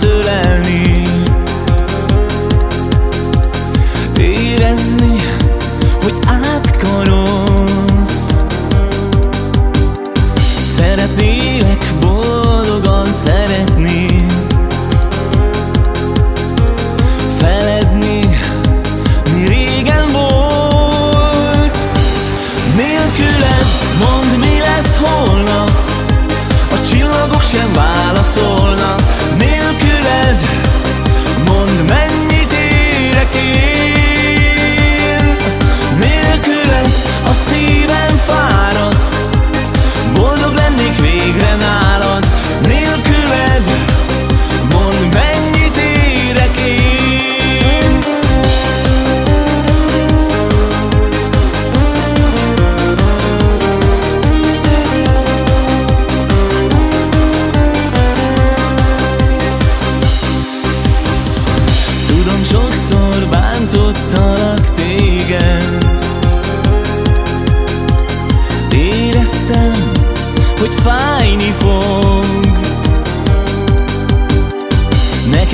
átölelni Érezni, hogy átkarolsz. Szeretnélek boldog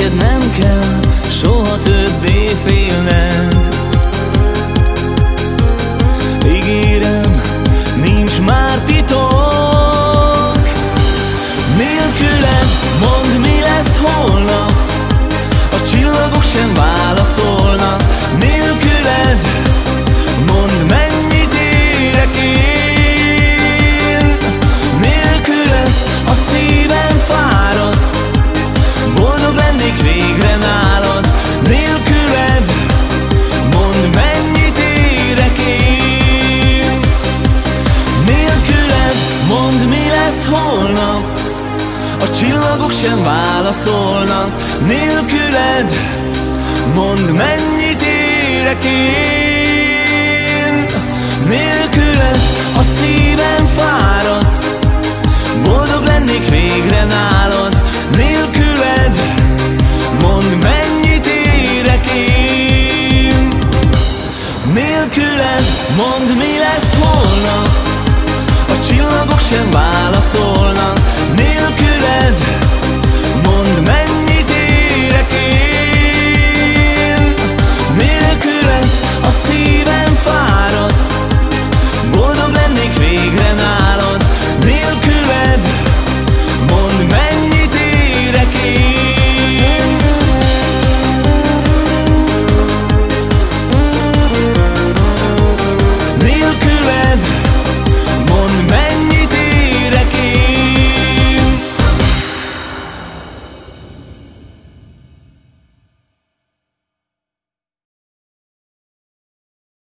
Neked nem kell soha többé félned. Igen holnap. A csillagok sem válaszolnak Nélküled Mondd mennyit érek én. Nélküled a szívem fáradt Boldog lennék végre nálad. Nélküled Mondd mennyit érek én. Nélküled Mondd mi lesz holnap szavak sem válaszolnak.